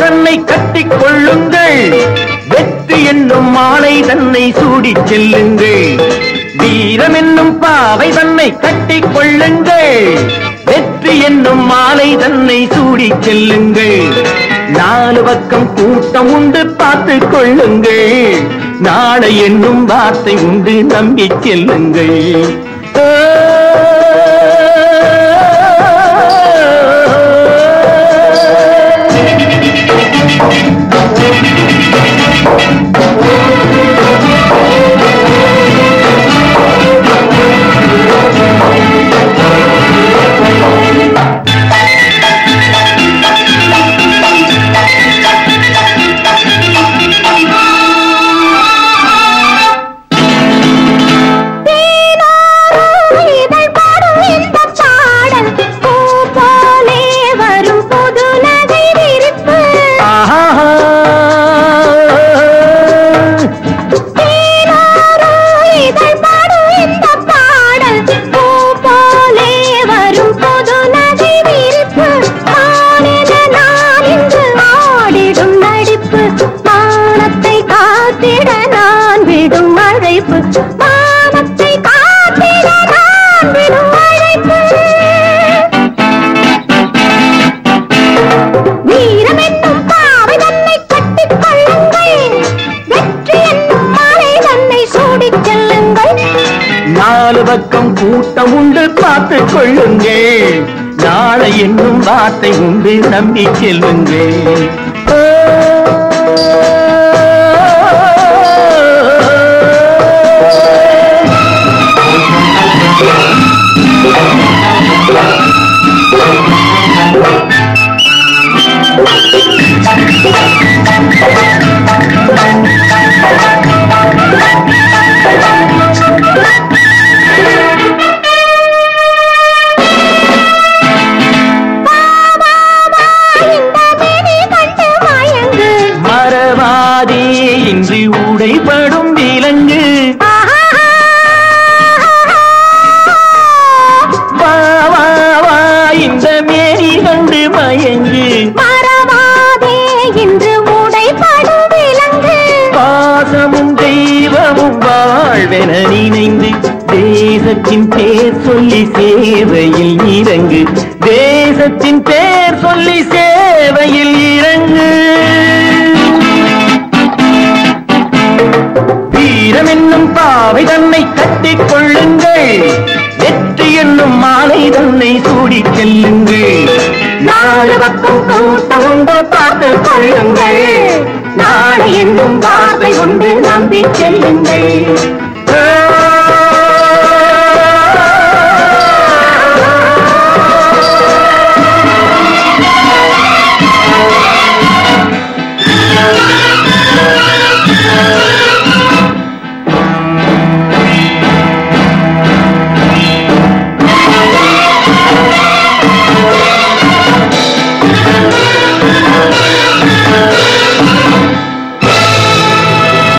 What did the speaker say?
கட்டிக் கொள்ளுங்கள். வெற்றி என்னும் மாலை தன்னை சூடிச் செல்லுங்கள். வீரம் என்னும் பாவை தன்னை கட்டிக் கொள்ளுங்கள். வெற்றி என்னும் மாலை தன்னை சூடிச் செல்லுங்கள். நாலு பக்கம் கூட்டம் உண்டு பார்த்து கொள்ளுங்கள். நாளை என்னும் வார்த்தை உண்டு நம்பிச் செல்லுங்கள். நாலு பக்கம் கூட்டம் உண்டு பார்த்து கொள்ளுங்கள். நாளை என்னும் வார்த்தை உண்டு நம்பி செல்லுங்கள். மறவாதே இன்றி உடைபடும் விலங்கு. வா வா வா இந்த மேரி கண்டு மயங்கு. மறவாதே இன்று உடைபடும் விலங்கு. பாசமும் தெய்வமும் வாழ்வென நினைந்து தேசத்தின் பேர் சொல்லி சேவையில் இறங்கு. தேசத்தின் பேர் சொல்லி சேவையில் இறங்கு. அவை தன்னை கட்டிக் கொள்ளுங்கள். வெற்றி என்னும் மாலை தன்னை சூடிச் செல்லுங்கள். நாலு பக்கம் கூட்டம் பார்த்து கொள்ளுங்கள். நாளை என்னும் வார்த்தை உண்டு நம்பி செல்லுங்கள்.